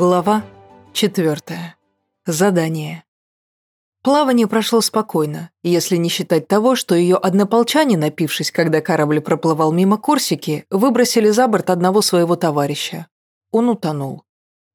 Глава 4. Задание. Плавание прошло спокойно, если не считать того, что ее однополчане, напившись, когда корабль проплывал мимо Корсики, выбросили за борт одного своего товарища. Он утонул.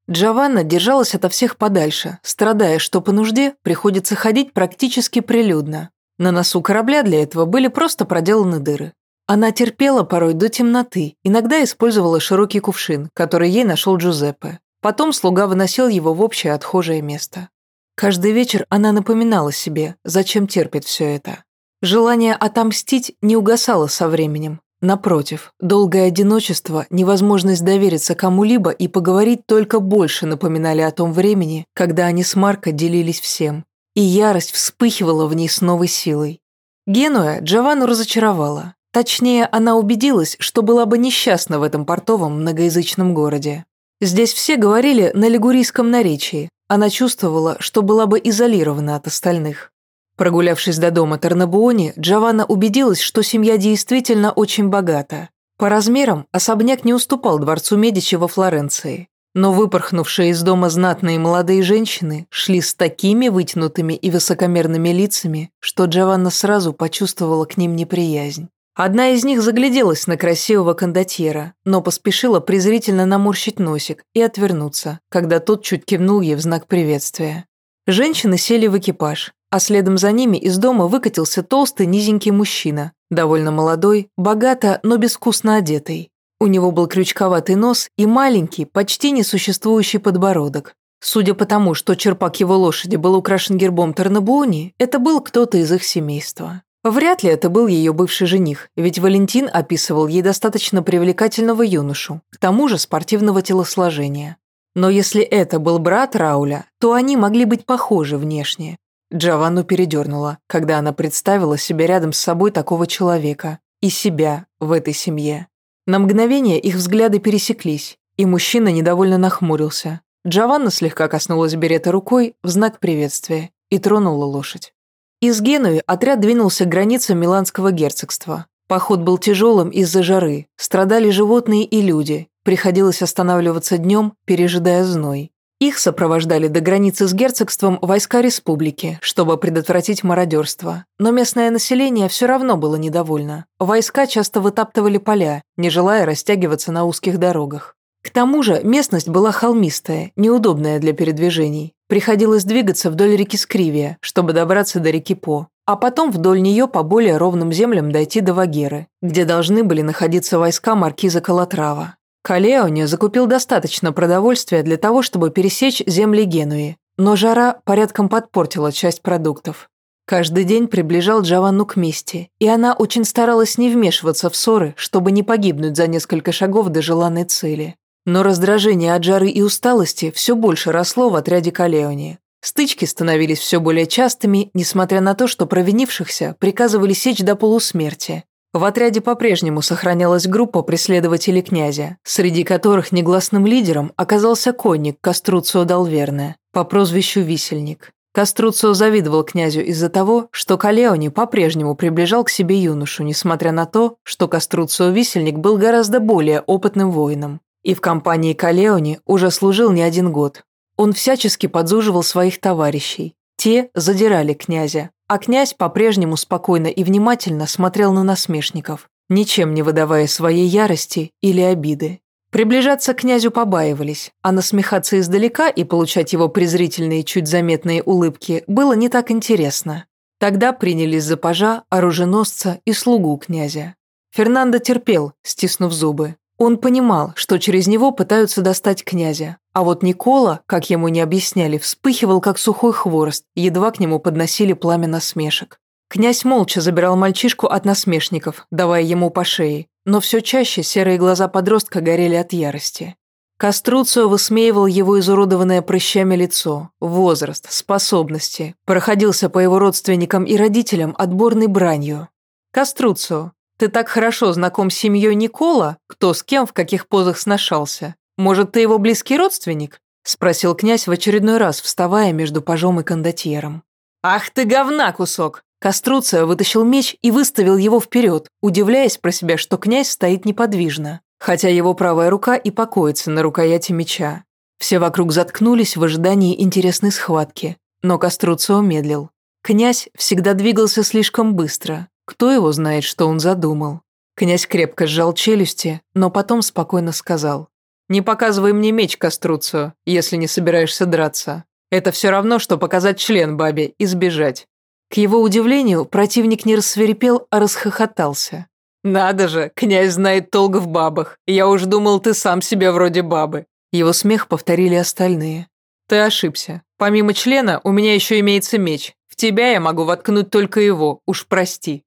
Джованна держалась ото всех подальше, страдая, что по нужде приходится ходить практически прилюдно. На носу корабля для этого были просто проделаны дыры. Она терпела порой до темноты, иногда использовала широкий кувшин, который ей нашел Джузеппе. Потом слуга выносил его в общее отхожее место. Каждый вечер она напоминала себе, зачем терпит все это. Желание отомстить не угасало со временем. Напротив, долгое одиночество, невозможность довериться кому-либо и поговорить только больше напоминали о том времени, когда они с Марко делились всем. И ярость вспыхивала в ней с новой силой. Генуя Джованну разочаровала. Точнее, она убедилась, что была бы несчастна в этом портовом многоязычном городе. Здесь все говорили на лигурийском наречии. Она чувствовала, что была бы изолирована от остальных. Прогулявшись до дома Тарнабуони, Джованна убедилась, что семья действительно очень богата. По размерам особняк не уступал дворцу Медичи во Флоренции. Но выпорхнувшие из дома знатные молодые женщины шли с такими вытянутыми и высокомерными лицами, что Джованна сразу почувствовала к ним неприязнь. Одна из них загляделась на красивого кондотьера, но поспешила презрительно наморщить носик и отвернуться, когда тот чуть кивнул ей в знак приветствия. Женщины сели в экипаж, а следом за ними из дома выкатился толстый низенький мужчина, довольно молодой, богато, но безвкусно одетый. У него был крючковатый нос и маленький, почти несуществующий подбородок. Судя по тому, что черпак его лошади был украшен гербом Тарнабуони, это был кто-то из их семейства. Вряд ли это был ее бывший жених, ведь Валентин описывал ей достаточно привлекательного юношу, к тому же спортивного телосложения. Но если это был брат Рауля, то они могли быть похожи внешне. Джованну передернула, когда она представила себя рядом с собой такого человека и себя в этой семье. На мгновение их взгляды пересеклись, и мужчина недовольно нахмурился. Джованна слегка коснулась берета рукой в знак приветствия и тронула лошадь. Из Генуи отряд двинулся к границам Миланского герцогства. Поход был тяжелым из-за жары, страдали животные и люди, приходилось останавливаться днем, пережидая зной. Их сопровождали до границы с герцогством войска республики, чтобы предотвратить мародерство. Но местное население все равно было недовольно. Войска часто вытаптывали поля, не желая растягиваться на узких дорогах. К тому же местность была холмистая, неудобная для передвижений. Приходилось двигаться вдоль реки Скривия, чтобы добраться до реки По, а потом вдоль нее по более ровным землям дойти до Вагеры, где должны были находиться войска маркиза Калатрава. Калеоне закупил достаточно продовольствия для того, чтобы пересечь земли Генуи, но жара порядком подпортила часть продуктов. Каждый день приближал Джованну к мести, и она очень старалась не вмешиваться в ссоры, чтобы не погибнуть за несколько шагов до желанной цели. Но раздражение от жары и усталости все больше росло в отряде Калеони. Стычки становились все более частыми, несмотря на то, что провинившихся приказывали сечь до полусмерти. В отряде по-прежнему сохранялась группа преследователей князя, среди которых негласным лидером оказался конник Каструцио Далверне по прозвищу Висельник. Каструцио завидовал князю из-за того, что Калеони по-прежнему приближал к себе юношу, несмотря на то, что Каструцио Висельник был гораздо более опытным воином и в компании Калеони уже служил не один год. Он всячески подзуживал своих товарищей. Те задирали князя, а князь по-прежнему спокойно и внимательно смотрел на насмешников, ничем не выдавая своей ярости или обиды. Приближаться к князю побаивались, а насмехаться издалека и получать его презрительные чуть заметные улыбки было не так интересно. Тогда принялись за пажа, оруженосца и слугу князя. Фернандо терпел, стиснув зубы. Он понимал, что через него пытаются достать князя, а вот Никола, как ему не объясняли, вспыхивал, как сухой хворост, едва к нему подносили пламя насмешек. Князь молча забирал мальчишку от насмешников, давая ему по шее, но все чаще серые глаза подростка горели от ярости. Каструцио высмеивал его изуродованное прыщами лицо, возраст, способности, проходился по его родственникам и родителям отборной бранью. «Каструцио, ты так хорошо знаком с семьей Никола, кто с кем в каких позах сношался. Может, ты его близкий родственник?» – спросил князь в очередной раз, вставая между пажом и кондотьером. «Ах ты говна кусок!» Каструция вытащил меч и выставил его вперед, удивляясь про себя, что князь стоит неподвижно, хотя его правая рука и покоится на рукояти меча. Все вокруг заткнулись в ожидании интересной схватки, но Коструцио медлил. Князь всегда двигался слишком быстро. Кто его знает, что он задумал? Князь крепко сжал челюсти, но потом спокойно сказал. «Не показывай мне меч, Коструцио, если не собираешься драться. Это все равно, что показать член бабе и сбежать». К его удивлению, противник не рассверепел, а расхохотался. «Надо же, князь знает толк в бабах. Я уж думал, ты сам себя вроде бабы». Его смех повторили остальные. «Ты ошибся. Помимо члена, у меня еще имеется меч. В тебя я могу воткнуть только его, уж прости».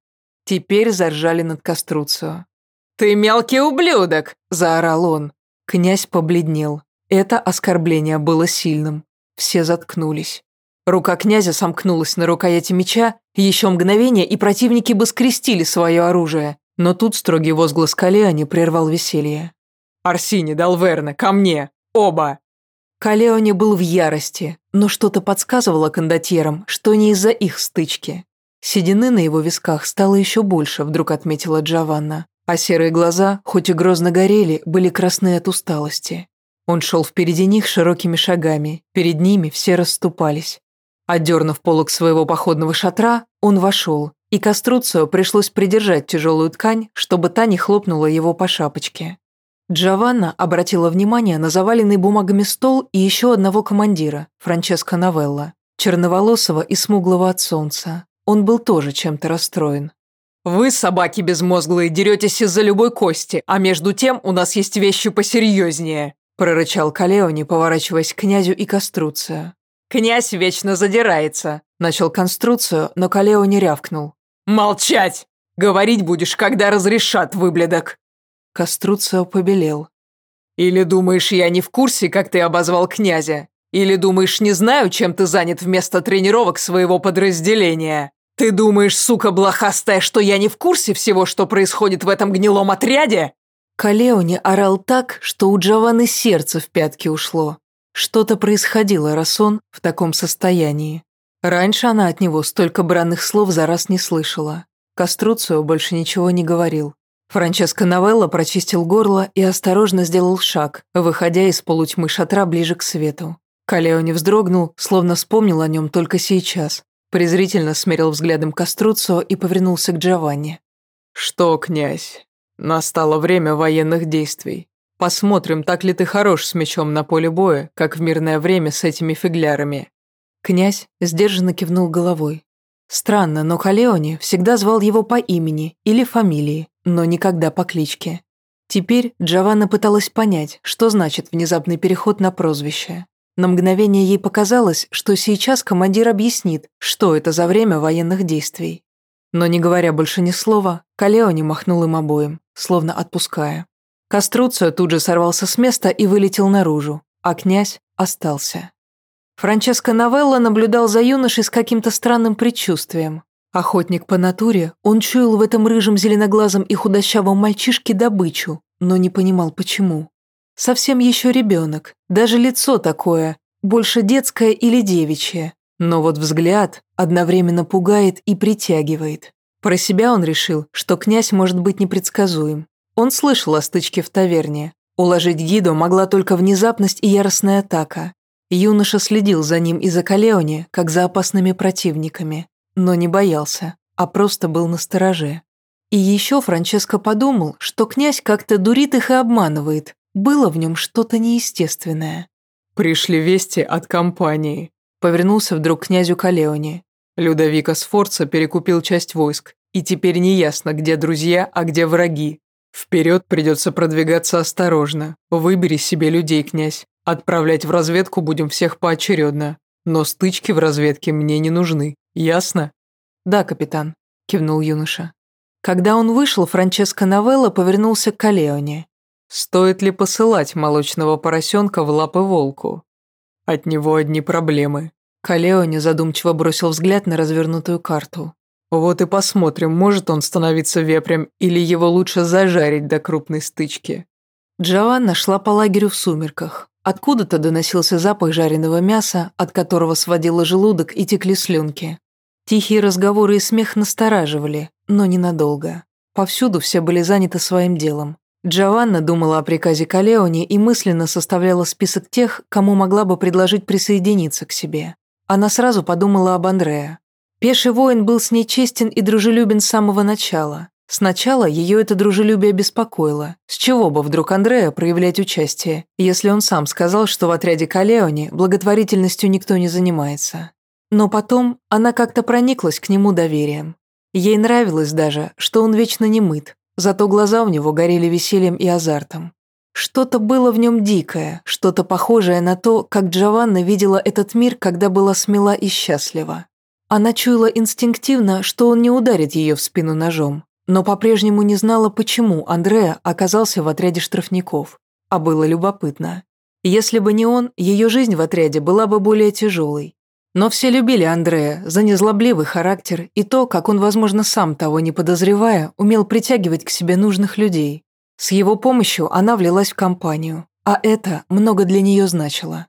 Теперь заржали над Коструцио. «Ты мелкий ублюдок!» – заорал он. Князь побледнел. Это оскорбление было сильным. Все заткнулись. Рука князя сомкнулась на рукояти меча, еще мгновение, и противники бы скрестили свое оружие. Но тут строгий возглас Калеони прервал веселье. «Арсини, Далверна, ко мне! Оба!» Калеони был в ярости, но что-то подсказывало кондотьерам, что не из-за их стычки. Седины на его висках стало еще больше, вдруг отметила Джованна, а серые глаза, хоть и грозно горели, были красны от усталости. Он шел впереди них широкими шагами, перед ними все расступались. Отдернув полок своего походного шатра, он вошел, и Каструцио пришлось придержать тяжелую ткань, чтобы та не хлопнула его по шапочке. Джованна обратила внимание на заваленный бумагами стол и еще одного командира, Франческо Новелла, черноволосого и смуглого от солнца. Он был тоже чем-то расстроен. «Вы, собаки безмозглые, деретесь из-за любой кости, а между тем у нас есть вещи посерьезнее», прорычал Калеони, поворачиваясь к князю и Каструцию. «Князь вечно задирается», – начал конструкцию, но Калео не рявкнул. «Молчать! Говорить будешь, когда разрешат, выблядок!» Каструцио побелел. «Или думаешь, я не в курсе, как ты обозвал князя? Или думаешь, не знаю, чем ты занят вместо тренировок своего подразделения? Ты думаешь, сука блохастая, что я не в курсе всего, что происходит в этом гнилом отряде?» Калеони орал так, что у Джованны сердце в пятки ушло. Что-то происходило, раз он в таком состоянии. Раньше она от него столько бранных слов за раз не слышала. Каструцио больше ничего не говорил. Франческо Новелло прочистил горло и осторожно сделал шаг, выходя из полутьмы шатра ближе к свету. Калеони вздрогнул, словно вспомнил о нем только сейчас. Презрительно смерил взглядом Каструцио и повернулся к Джованни. «Что, князь, настало время военных действий. Посмотрим, так ли ты хорош с мечом на поле боя, как в мирное время с этими фиглярами». Князь сдержанно кивнул головой. Странно, но Калеони всегда звал его по имени или фамилии, но никогда по кличке. Теперь Джованна пыталась понять, что значит внезапный переход на прозвище. На мгновение ей показалось, что сейчас командир объяснит, что это за время военных действий. Но не говоря больше ни слова, Калеони махнул им обоим, словно отпуская. Каструцио тут же сорвался с места и вылетел наружу, а князь остался. Франческо Новелло наблюдал за юношей с каким-то странным предчувствием. Охотник по натуре, он чуял в этом рыжем зеленоглазом и худощавом мальчишке добычу, но не понимал почему. Совсем еще ребенок, даже лицо такое, больше детское или девичье. Но вот взгляд одновременно пугает и притягивает. Про себя он решил, что князь может быть непредсказуем. Он слышал о стычке в таверне. Уложить Гидо могла только внезапность и яростная атака. Юноша следил за ним и за Калеоне, как за опасными противниками, но не боялся, а просто был настороже. И еще Франческо подумал, что князь как-то дурит их и обманывает. Было в нем что-то неестественное. «Пришли вести от компании», — повернулся вдруг князю Калеоне. Людовика Сфорца перекупил часть войск, и теперь неясно, где друзья, а где враги. Вперед придется продвигаться осторожно. Выбери себе людей, князь. Отправлять в разведку будем всех поочередно. Но стычки в разведке мне не нужны. Ясно? Да, капитан, кивнул юноша. Когда он вышел, Франческо Новелло повернулся к Калеоне. Стоит ли посылать молочного поросенка в лапы волку? От него одни проблемы. Калеоне задумчиво бросил взгляд на развернутую карту. Вот и посмотрим, может он становиться вепрем или его лучше зажарить до крупной стычки. Джованна шла по лагерю в сумерках. Откуда-то доносился запах жареного мяса, от которого сводило желудок и текли слюнки. Тихие разговоры и смех настораживали, но ненадолго. Повсюду все были заняты своим делом. Джованна думала о приказе Калеоне и мысленно составляла список тех, кому могла бы предложить присоединиться к себе. Она сразу подумала об Андреа. Пеший воин был с ней честен и дружелюбен с самого начала. Сначала ее это дружелюбие беспокоило. С чего бы вдруг Андреа проявлять участие, если он сам сказал, что в отряде Калеоне благотворительностью никто не занимается. Но потом она как-то прониклась к нему доверием. Ей нравилось даже, что он вечно не мыт, зато глаза у него горели весельем и азартом. Что-то было в нем дикое, что-то похожее на то, как Джованна видела этот мир, когда была смела и счастлива. Она чуяла инстинктивно, что он не ударит ее в спину ножом, но по-прежнему не знала, почему Андреа оказался в отряде штрафников. А было любопытно. Если бы не он, ее жизнь в отряде была бы более тяжелой. Но все любили Андрея за незлобливый характер и то, как он, возможно, сам того не подозревая, умел притягивать к себе нужных людей. С его помощью она влилась в компанию, а это много для нее значило.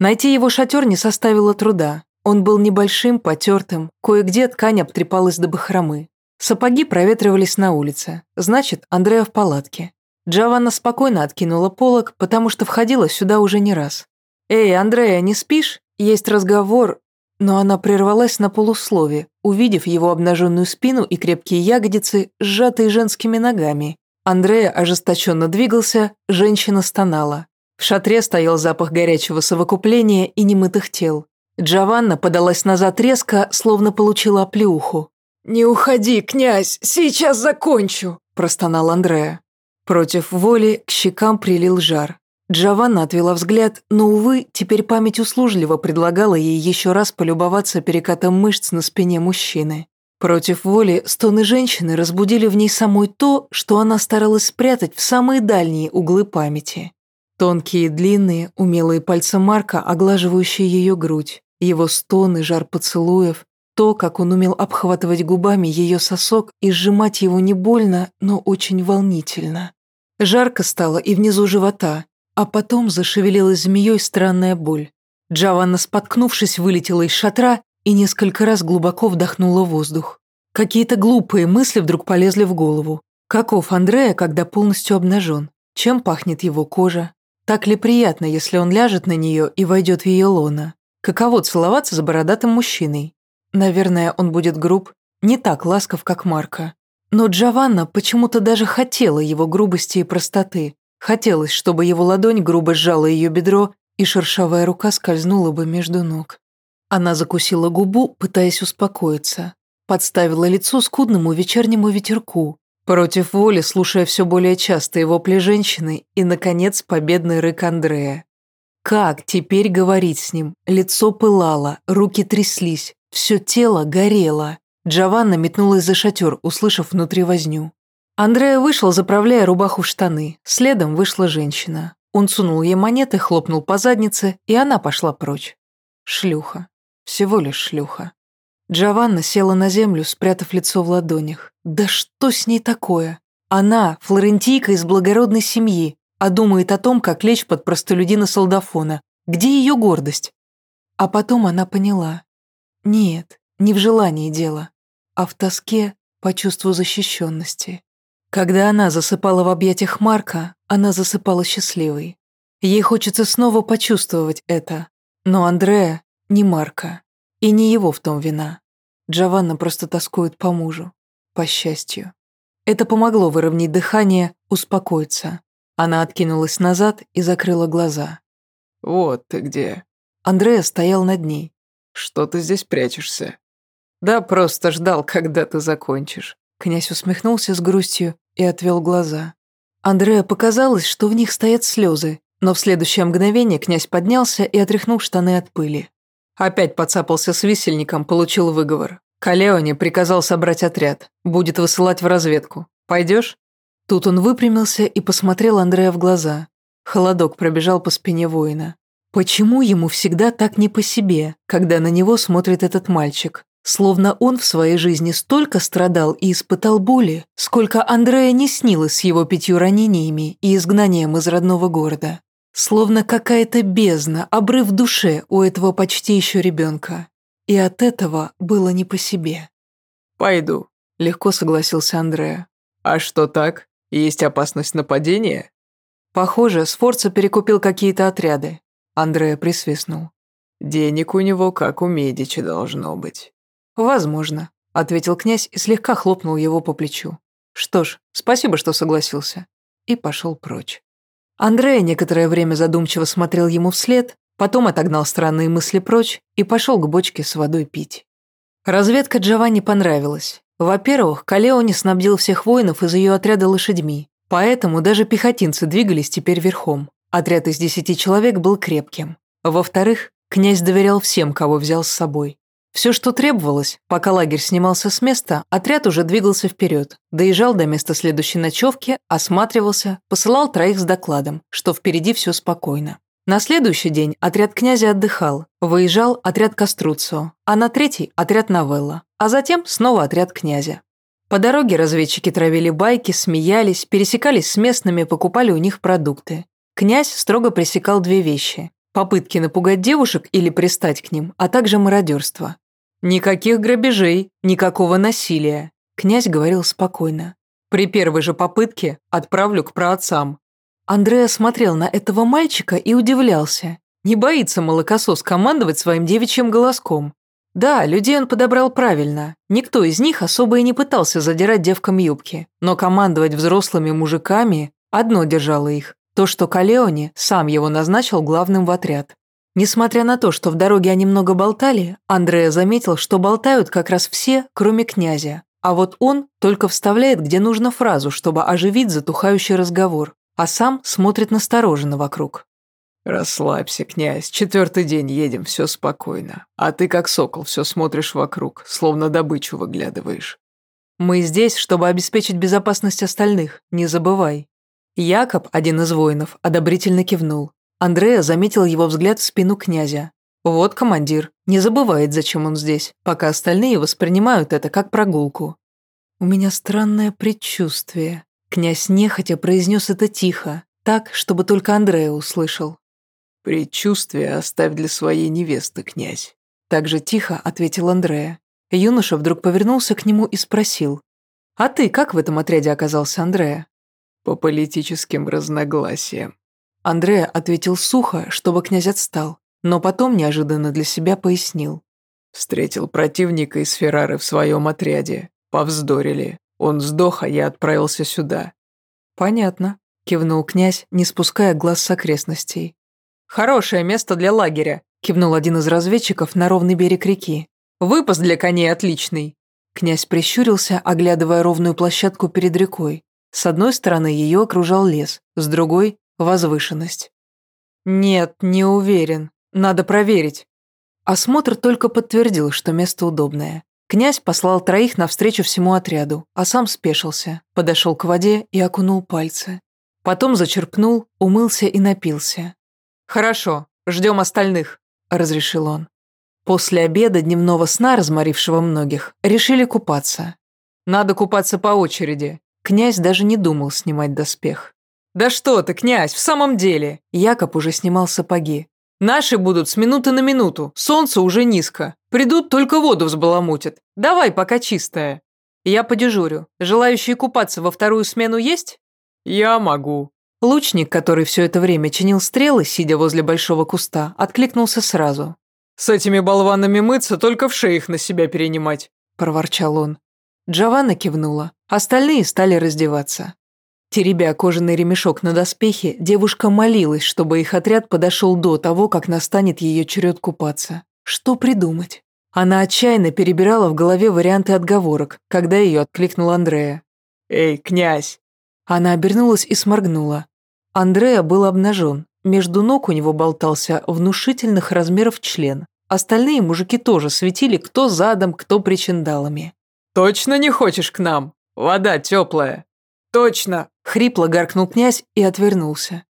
Найти его шатер не составило труда. Он был небольшим, потертым, кое-где ткань обтрепалась до бахромы. Сапоги проветривались на улице, значит, Андрея в палатке. Джованна спокойно откинула полог, потому что входила сюда уже не раз. «Эй, Андрея, не спишь? Есть разговор...» Но она прервалась на полуслове, увидев его обнаженную спину и крепкие ягодицы, сжатые женскими ногами. Андрея ожесточенно двигался, женщина стонала. В шатре стоял запах горячего совокупления и немытых тел. Джованна подалась назад резко, словно получила оплеуху. «Не уходи, князь, сейчас закончу!» – простонал Андреа. Против воли к щекам прилил жар. Джованна отвела взгляд, но, увы, теперь память услужливо предлагала ей еще раз полюбоваться перекатом мышц на спине мужчины. Против воли стоны женщины разбудили в ней самой то, что она старалась спрятать в самые дальние углы памяти. Тонкие, длинные, умелые пальцы Марка, оглаживающие ее грудь, его стоны, жар поцелуев, то, как он умел обхватывать губами ее сосок и сжимать его не больно, но очень волнительно. Жарко стало и внизу живота, а потом зашевелилась змеей странная боль. Джованна, споткнувшись, вылетела из шатра и несколько раз глубоко вдохнула воздух. Какие-то глупые мысли вдруг полезли в голову. Каков Андрея, когда полностью обнажен? Чем пахнет его кожа? Так ли приятно, если он ляжет на нее и войдет в ее лоно? Каково целоваться с бородатым мужчиной? Наверное, он будет груб, не так ласков, как Марка. Но Джованна почему-то даже хотела его грубости и простоты. Хотелось, чтобы его ладонь грубо сжала ее бедро, и шершавая рука скользнула бы между ног. Она закусила губу, пытаясь успокоиться. Подставила лицо скудному вечернему ветерку, против воли слушая все более частые вопли женщины и, наконец, победный рык Андрея. Как теперь говорить с ним? Лицо пылало, руки тряслись, все тело горело. Джованна метнулась за шатер, услышав внутри возню. Андрея вышел, заправляя рубаху в штаны. Следом вышла женщина. Он сунул ей монеты, хлопнул по заднице, и она пошла прочь. Шлюха. Всего лишь шлюха. Джованна села на землю, спрятав лицо в ладонях. Да что с ней такое? Она, флорентийка из благородной семьи, а думает о том, как лечь под простолюдина солдафона. Где ее гордость? А потом она поняла. Нет, не в желании дело, а в тоске по чувству защищенности. Когда она засыпала в объятиях Марка, она засыпала счастливой. Ей хочется снова почувствовать это. Но Андреа не Марка. И не его в том вина. Джованна просто тоскует по мужу. По счастью. Это помогло выровнять дыхание, успокоиться. Она откинулась назад и закрыла глаза. «Вот ты где». Андреа стоял над ней. «Что ты здесь прячешься?» «Да просто ждал, когда ты закончишь». Князь усмехнулся с грустью и отвел глаза. Андреа показалось, что в них стоят слезы, но в следующее мгновение князь поднялся и отряхнул штаны от пыли. Опять подцапался с висельником, получил выговор. Калеоне приказал собрать отряд, будет высылать в разведку. Пойдешь? Тут он выпрямился и посмотрел Андрея в глаза. Холодок пробежал по спине воина. Почему ему всегда так не по себе, когда на него смотрит этот мальчик? Словно он в своей жизни столько страдал и испытал боли, сколько Андрея не снилось с его пятью ранениями и изгнанием из родного города. Словно какая-то бездна, обрыв в душе у этого почти еще ребенка. И от этого было не по себе. «Пойду», — легко согласился Андрея. «А что так? Есть опасность нападения?» Похоже, Сфорца перекупил какие-то отряды. Андреа присвистнул. «Денег у него, как у Медичи, должно быть». «Возможно», — ответил князь и слегка хлопнул его по плечу. «Что ж, спасибо, что согласился». И пошел прочь. Андрея некоторое время задумчиво смотрел ему вслед, потом отогнал странные мысли прочь и пошел к бочке с водой пить. Разведка Джованни понравилась. Во-первых, Калеони снабдил всех воинов из ее отряда лошадьми, поэтому даже пехотинцы двигались теперь верхом. Отряд из десяти человек был крепким. Во-вторых, князь доверял всем, кого взял с собой. Все, что требовалось, пока лагерь снимался с места, отряд уже двигался вперед, доезжал до места следующей ночевки, осматривался, посылал троих с докладом, что впереди все спокойно. На следующий день отряд князя отдыхал, выезжал отряд Каструцио, а на третий – отряд Новелла, а затем снова отряд князя. По дороге разведчики травили байки, смеялись, пересекались с местными, покупали у них продукты. Князь строго пресекал две вещи – попытки напугать девушек или пристать к ним, а также мародерство. «Никаких грабежей, никакого насилия», – князь говорил спокойно. «При первой же попытке отправлю к праотцам». Андреа смотрел на этого мальчика и удивлялся. Не боится молокосос командовать своим девичьим голоском. Да, людей он подобрал правильно. Никто из них особо и не пытался задирать девкам юбки. Но командовать взрослыми мужиками одно держало их. То, что Калеони сам его назначил главным в отряд. Несмотря на то, что в дороге они много болтали, Андреа заметил, что болтают как раз все, кроме князя. А вот он только вставляет где нужно фразу, чтобы оживить затухающий разговор, а сам смотрит настороженно вокруг. «Расслабься, князь, четвертый день едем, все спокойно. А ты как сокол все смотришь вокруг, словно добычу выглядываешь». «Мы здесь, чтобы обеспечить безопасность остальных, не забывай». Якоб, один из воинов, одобрительно кивнул. Андреа заметил его взгляд в спину князя. Вот командир, не забывает, зачем он здесь, пока остальные воспринимают это как прогулку. У меня странное предчувствие. Князь нехотя произнес это тихо, так, чтобы только Андреа услышал. «Предчувствие оставь для своей невесты, князь», так же тихо ответил Андреа. Юноша вдруг повернулся к нему и спросил. «А ты как в этом отряде оказался, Андреа?» «По политическим разногласиям», Андреа ответил сухо, чтобы князь отстал, но потом неожиданно для себя пояснил. «Встретил противника из Феррары в своем отряде. Повздорили. Он сдох, а я отправился сюда». «Понятно», – кивнул князь, не спуская глаз с окрестностей. «Хорошее место для лагеря», – кивнул один из разведчиков на ровный берег реки. «Выпас для коней отличный». Князь прищурился, оглядывая ровную площадку перед рекой. С одной стороны ее окружал лес, с другой возвышенность. Нет, не уверен. Надо проверить. Осмотр только подтвердил, что место удобное. Князь послал троих навстречу всему отряду, а сам спешился, подошел к воде и окунул пальцы. Потом зачерпнул, умылся и напился. «Хорошо, ждем остальных», – разрешил он. После обеда дневного сна, разморившего многих, решили купаться. Надо купаться по очереди. Князь даже не думал снимать доспех. «Да что ты, князь, в самом деле!» Якоб уже снимал сапоги. «Наши будут с минуты на минуту, солнце уже низко. Придут, только воду взбаламутят. Давай, пока чистая». «Я подежурю. Желающие купаться во вторую смену есть?» «Я могу». Лучник, который все это время чинил стрелы, сидя возле большого куста, откликнулся сразу. «С этими болванами мыться, только в шеях на себя перенимать», – проворчал он. Джованна кивнула. Остальные стали раздеваться. Теребя кожаный ремешок на доспехе, девушка молилась, чтобы их отряд подошел до того, как настанет ее черед купаться. Что придумать? Она отчаянно перебирала в голове варианты отговорок, когда ее откликнул Андрея. «Эй, князь!» Она обернулась и сморгнула. Андрея был обнажен. Между ног у него болтался внушительных размеров член. Остальные мужики тоже светили кто задом, кто причиндалами. «Точно не хочешь к нам? Вода теплая!» «Точно!» – хрипло гаркнул князь и отвернулся.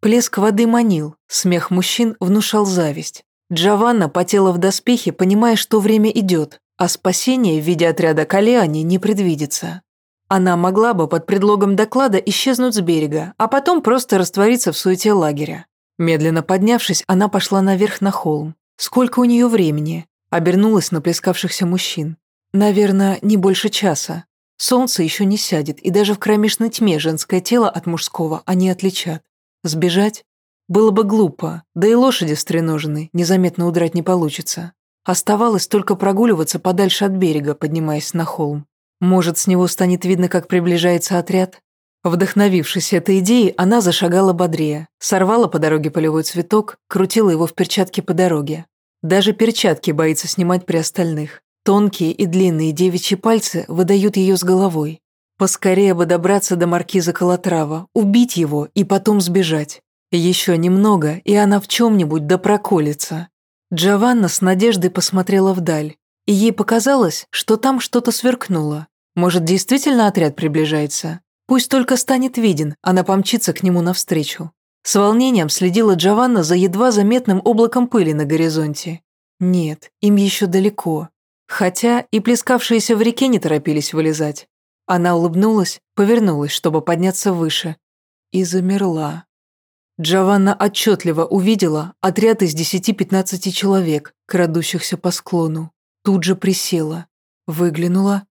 Плеск воды манил, смех мужчин внушал зависть. Джованна потела в доспехе, понимая, что время идет, а спасение в виде отряда Калиани не предвидится. Она могла бы под предлогом доклада исчезнуть с берега, а потом просто раствориться в суете лагеря. Медленно поднявшись, она пошла наверх на холм. Сколько у нее времени? Обернулась на плескавшихся мужчин. Наверное, не больше часа. Солнце еще не сядет, и даже в кромешной тьме женское тело от мужского они отличат. Сбежать? Было бы глупо, да и лошади стреножены, незаметно удрать не получится. Оставалось только прогуливаться подальше от берега, поднимаясь на холм. Может, с него станет видно, как приближается отряд? Вдохновившись этой идеей, она зашагала бодрее, сорвала по дороге полевой цветок, крутила его в перчатке по дороге. Даже перчатки боится снимать при остальных. Тонкие и длинные девичьи пальцы выдают ее с головой. Поскорее бы добраться до маркиза Колотрава, убить его и потом сбежать. Еще немного, и она в чем-нибудь да проколется. Джованна с надеждой посмотрела вдаль, и ей показалось, что там что-то сверкнуло. Может, действительно отряд приближается? Пусть только станет виден, она помчится к нему навстречу. С волнением следила Джованна за едва заметным облаком пыли на горизонте. Нет, им еще далеко. Хотя и плескавшиеся в реке не торопились вылезать. Она улыбнулась, повернулась, чтобы подняться выше. И замерла. Джованна отчетливо увидела отряд из 10-15 человек, крадущихся по склону. Тут же присела. Выглянула.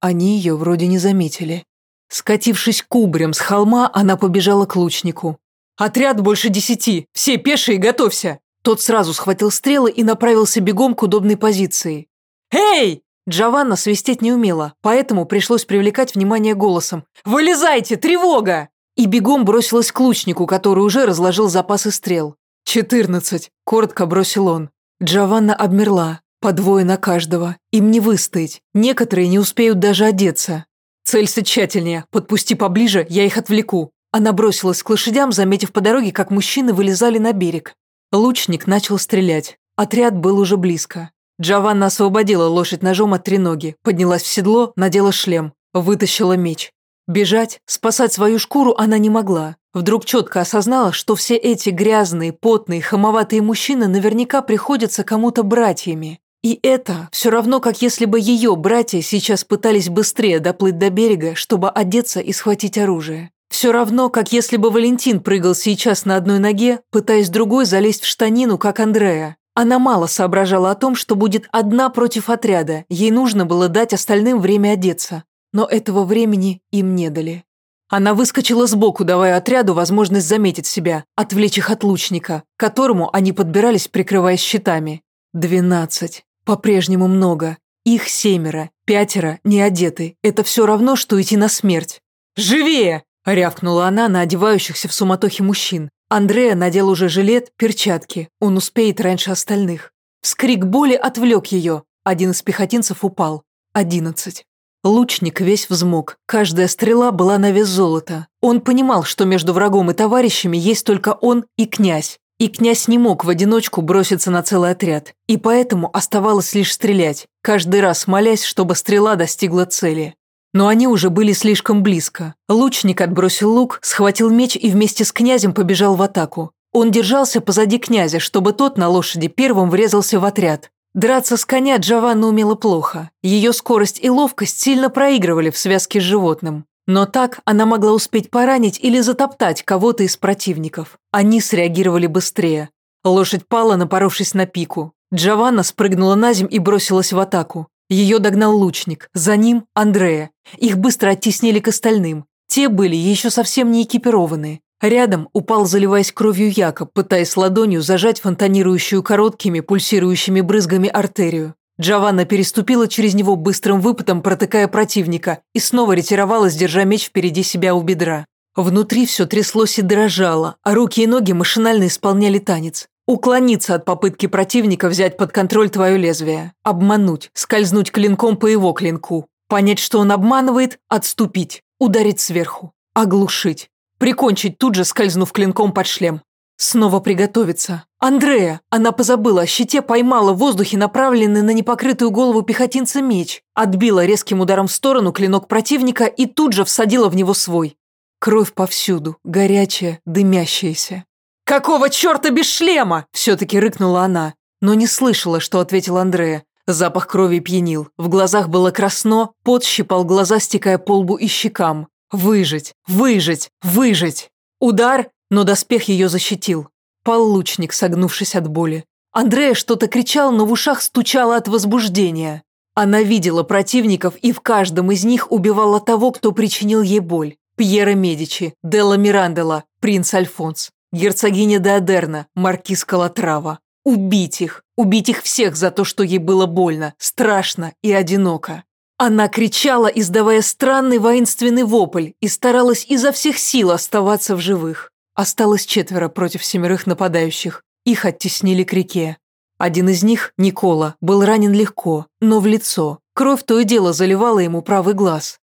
Они ее вроде не заметили. Скатившись кубрем с холма, она побежала к лучнику. «Отряд больше десяти! Все пешие, готовься!» Тот сразу схватил стрелы и направился бегом к удобной позиции. «Эй!» Джованна свистеть не умела, поэтому пришлось привлекать внимание голосом. «Вылезайте! Тревога!» И бегом бросилась к лучнику, который уже разложил запасы стрел. «Четырнадцать!» – коротко бросил он. Джованна обмерла. По двое на каждого. Им не выстоять. Некоторые не успеют даже одеться. «Целься тщательнее, подпусти поближе, я их отвлеку». Она бросилась к лошадям, заметив по дороге, как мужчины вылезали на берег. Лучник начал стрелять. Отряд был уже близко. Джованна освободила лошадь ножом от треноги, поднялась в седло, надела шлем, вытащила меч. Бежать, спасать свою шкуру она не могла. Вдруг четко осознала, что все эти грязные, потные, хамоватые мужчины наверняка приходятся кому-то братьями. И это все равно, как если бы ее братья сейчас пытались быстрее доплыть до берега, чтобы одеться и схватить оружие. Все равно, как если бы Валентин прыгал сейчас на одной ноге, пытаясь другой залезть в штанину, как Андрея. Она мало соображала о том, что будет одна против отряда, ей нужно было дать остальным время одеться. Но этого времени им не дали. Она выскочила сбоку, давая отряду возможность заметить себя, отвлечь их от лучника, к которому они подбирались, прикрываясь щитами. Двенадцать. По-прежнему много. Их семеро, пятеро не одеты. Это все равно, что идти на смерть. «Живее!» – рявкнула она на одевающихся в суматохе мужчин. Андрея надел уже жилет, перчатки. Он успеет раньше остальных. Вскрик боли отвлек ее. Один из пехотинцев упал. Одиннадцать. Лучник весь взмок. Каждая стрела была на вес золота. Он понимал, что между врагом и товарищами есть только он и князь. И князь не мог в одиночку броситься на целый отряд, и поэтому оставалось лишь стрелять, каждый раз молясь, чтобы стрела достигла цели. Но они уже были слишком близко. Лучник отбросил лук, схватил меч и вместе с князем побежал в атаку. Он держался позади князя, чтобы тот на лошади первым врезался в отряд. Драться с коня Джованна умела плохо. Ее скорость и ловкость сильно проигрывали в связке с животным. Но так она могла успеть поранить или затоптать кого-то из противников. Они среагировали быстрее. Лошадь пала, напоровшись на пику. Джованна спрыгнула на земь и бросилась в атаку. Ее догнал лучник, за ним Андрея. Их быстро оттеснили к остальным. Те были еще совсем не экипированы. Рядом упал, заливаясь кровью Якоб, пытаясь ладонью зажать фонтанирующую короткими, пульсирующими брызгами артерию. Джованна переступила через него быстрым выпадом, протыкая противника, и снова ретировалась, держа меч впереди себя у бедра. Внутри все тряслось и дрожало, а руки и ноги машинально исполняли танец. Уклониться от попытки противника взять под контроль твое лезвие. Обмануть, скользнуть клинком по его клинку. Понять, что он обманывает, отступить, ударить сверху, оглушить. Прикончить тут же, скользнув клинком под шлем. Снова приготовиться. Андрея! Она позабыла о щите, поймала в воздухе направленный на непокрытую голову пехотинца меч, отбила резким ударом в сторону клинок противника и тут же всадила в него свой. Кровь повсюду, горячая, дымящаяся. «Какого черта без шлема?» – все-таки рыкнула она, но не слышала, что ответил Андрея. Запах крови пьянил, в глазах было красно, пот щипал глаза, стекая по лбу и щекам. Выжить, выжить, выжить. Удар, но доспех ее защитил. Пал лучник, согнувшись от боли. Андрея что-то кричал, но в ушах стучало от возбуждения. Она видела противников и в каждом из них убивала того, кто причинил ей боль. Пьера Медичи, Делла Мирандела, принц Альфонс, герцогиня де Адерна, маркиз Калатрава. Убить их, убить их всех за то, что ей было больно, страшно и одиноко. Она кричала, издавая странный воинственный вопль, и старалась изо всех сил оставаться в живых. Осталось четверо против семерых нападающих. Их оттеснили к реке. Один из них, Никола, был ранен легко, но в лицо. Кровь то и дело заливала ему правый глаз.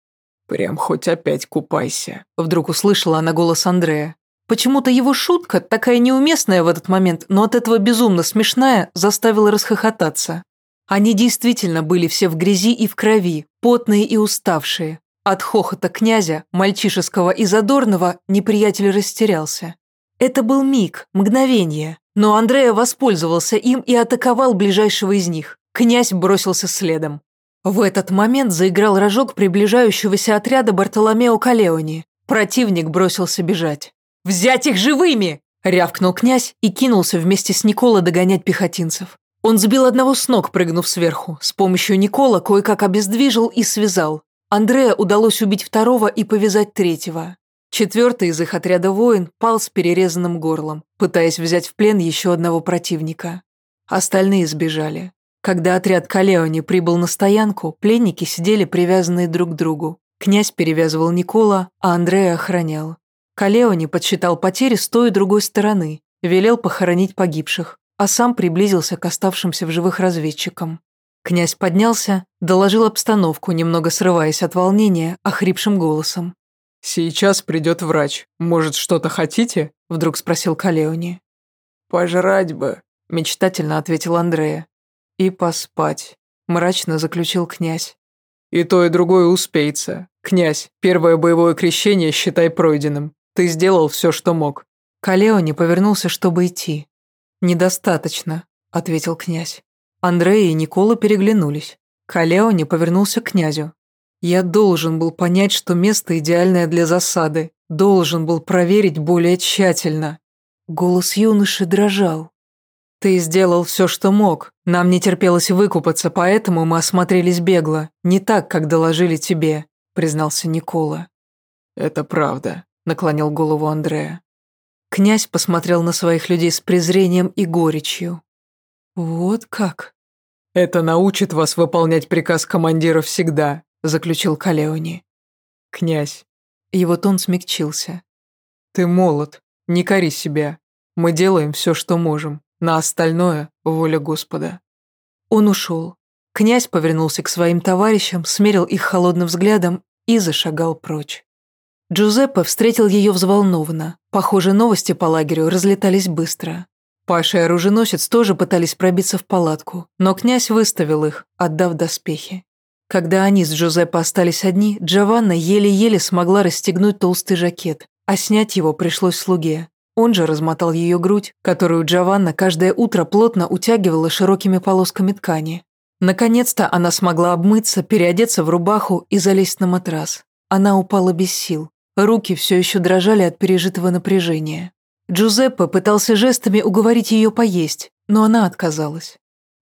«Прям хоть опять купайся», — вдруг услышала она голос Андрея. Почему-то его шутка, такая неуместная в этот момент, но от этого безумно смешная, заставила расхохотаться. Они действительно были все в грязи и в крови, потные и уставшие. От хохота князя, мальчишеского и задорного, неприятель растерялся. Это был миг, мгновение, но Андрея воспользовался им и атаковал ближайшего из них. Князь бросился следом. В этот момент заиграл рожок приближающегося отряда Бартоломео Калеони. Противник бросился бежать. «Взять их живыми!» – рявкнул князь и кинулся вместе с Никола догонять пехотинцев. Он сбил одного с ног, прыгнув сверху. С помощью Никола кое-как обездвижил и связал. Андрея удалось убить второго и повязать третьего. Четвертый из их отряда воин пал с перерезанным горлом, пытаясь взять в плен еще одного противника. Остальные сбежали. Когда отряд Калеони прибыл на стоянку, пленники сидели привязанные друг к другу. Князь перевязывал Никола, а Андрея охранял. Калеони подсчитал потери с той и другой стороны, велел похоронить погибших, а сам приблизился к оставшимся в живых разведчикам. Князь поднялся, доложил обстановку, немного срываясь от волнения, охрипшим голосом. «Сейчас придет врач. Может, что-то хотите?» – вдруг спросил Калеони. «Пожрать бы», – мечтательно ответил Андрея. «И поспать», – мрачно заключил князь. «И то, и другое успеется. Князь, первое боевое крещение считай пройденным. Ты сделал все, что мог». Калео не повернулся, чтобы идти. «Недостаточно», — ответил князь. Андрей и Никола переглянулись. Калео не повернулся к князю. «Я должен был понять, что место идеальное для засады. Должен был проверить более тщательно». Голос юноши дрожал. «Ты сделал все, что мог. Нам не терпелось выкупаться, поэтому мы осмотрелись бегло. Не так, как доложили тебе», — признался Никола. «Это правда», наклонил голову Андрея. Князь посмотрел на своих людей с презрением и горечью. «Вот как?» «Это научит вас выполнять приказ командира всегда», заключил Калеони. «Князь». Его тон смягчился. «Ты молод, не кори себя. Мы делаем все, что можем. На остальное – воля Господа». Он ушел. Князь повернулся к своим товарищам, смерил их холодным взглядом и зашагал прочь. Джузеппе встретил ее взволнованно. Похоже, новости по лагерю разлетались быстро. Паша и оруженосец тоже пытались пробиться в палатку, но князь выставил их, отдав доспехи. Когда они с Джузеппе остались одни, Джованна еле-еле смогла расстегнуть толстый жакет, а снять его пришлось слуге. Он же размотал ее грудь, которую Джованна каждое утро плотно утягивала широкими полосками ткани. Наконец-то она смогла обмыться, переодеться в рубаху и залезть на матрас. Она упала без сил. Руки все еще дрожали от пережитого напряжения. Джузеппе пытался жестами уговорить ее поесть, но она отказалась.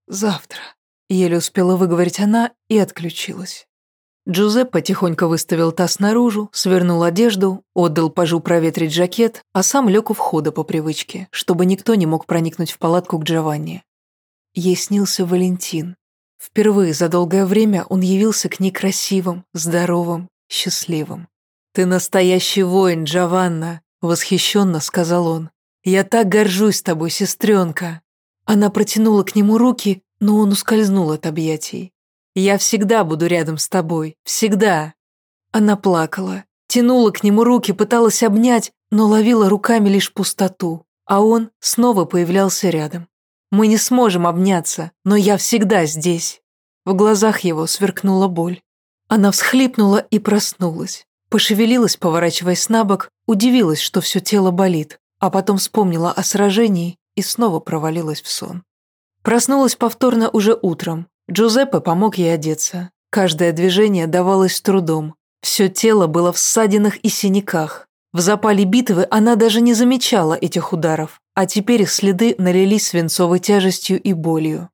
«Завтра», — еле успела выговорить она и отключилась. Джузеппе тихонько выставил таз наружу, свернул одежду, отдал пажу проветрить жакет, а сам лег у входа по привычке, чтобы никто не мог проникнуть в палатку к Джованни. Ей снился Валентин. Впервые за долгое время он явился к ней красивым, здоровым, счастливым. «Ты настоящий воин, Джованна», — восхищенно сказал он. «Я так горжусь тобой, сестренка». Она протянула к нему руки, но он ускользнул от объятий. «Я всегда буду рядом с тобой, всегда». Она плакала, тянула к нему руки, пыталась обнять, но ловила руками лишь пустоту, а он снова появлялся рядом. «Мы не сможем обняться, но я всегда здесь». В глазах его сверкнула боль. Она всхлипнула и проснулась. Пошевелилась, поворачиваясь на бок, удивилась, что все тело болит, а потом вспомнила о сражении и снова провалилась в сон. Проснулась повторно уже утром. Джузеппе помог ей одеться. Каждое движение давалось с трудом. Все тело было в ссадинах и синяках. В запале битвы она даже не замечала этих ударов, а теперь их следы налились свинцовой тяжестью и болью.